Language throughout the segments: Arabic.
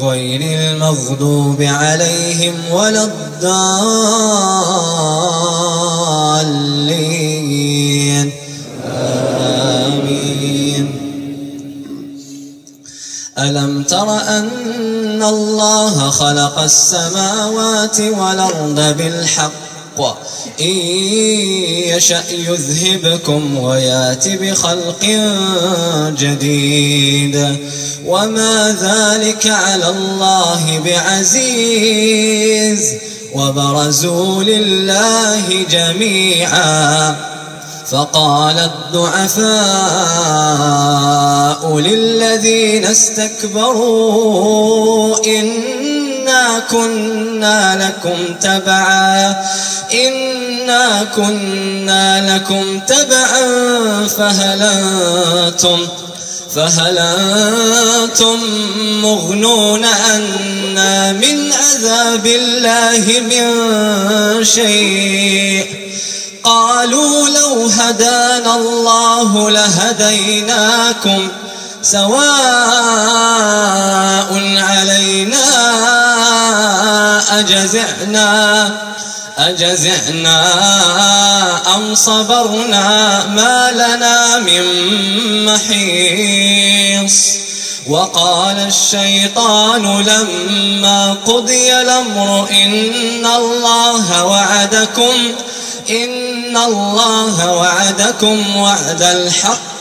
غير المغضوب عليهم ولا الضالين. آمين. ألم تر أن الله خلق السماوات والأرض بالحق إن يشأ يذهبكم ويأت بخلق جديد. وما ذلك على الله بعزيز. وبرزوا لله جميعا. فقال الضعفاء للذين استكبروا إنا كنا لكم تبعا إنا كنا لكم تبعا فهل أنتم فهل أنتم مغنون عنا من عذاب الله من شيء قالوا لو هدانا الله لهديناكم سواء علينا أجزعنا أجزعنا أم صبرنا ما لنا من محيص. وقال الشيطان لما قضي الأمر إن الله وعدكم إن الله وعدكم وعد الحق.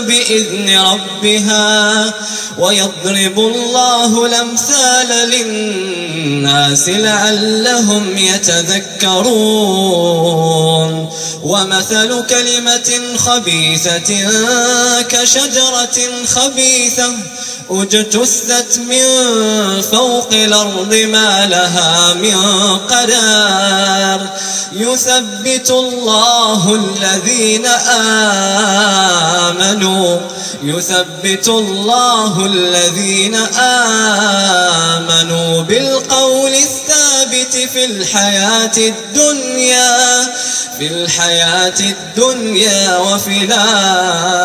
بإذن ربها ويضرب الله الأمثال للناس لعلهم يتذكرون. ومثل كلمة خبيثة كشجرة خبيثة اجتثت من فوق الأرض ما لها من قرار. يثبت الله الذين آمنوا. يثبت الله الذين آمنوا بالقول الثابت في الحياة الدنيا. في الحياة الدنيا وفي الآخرة.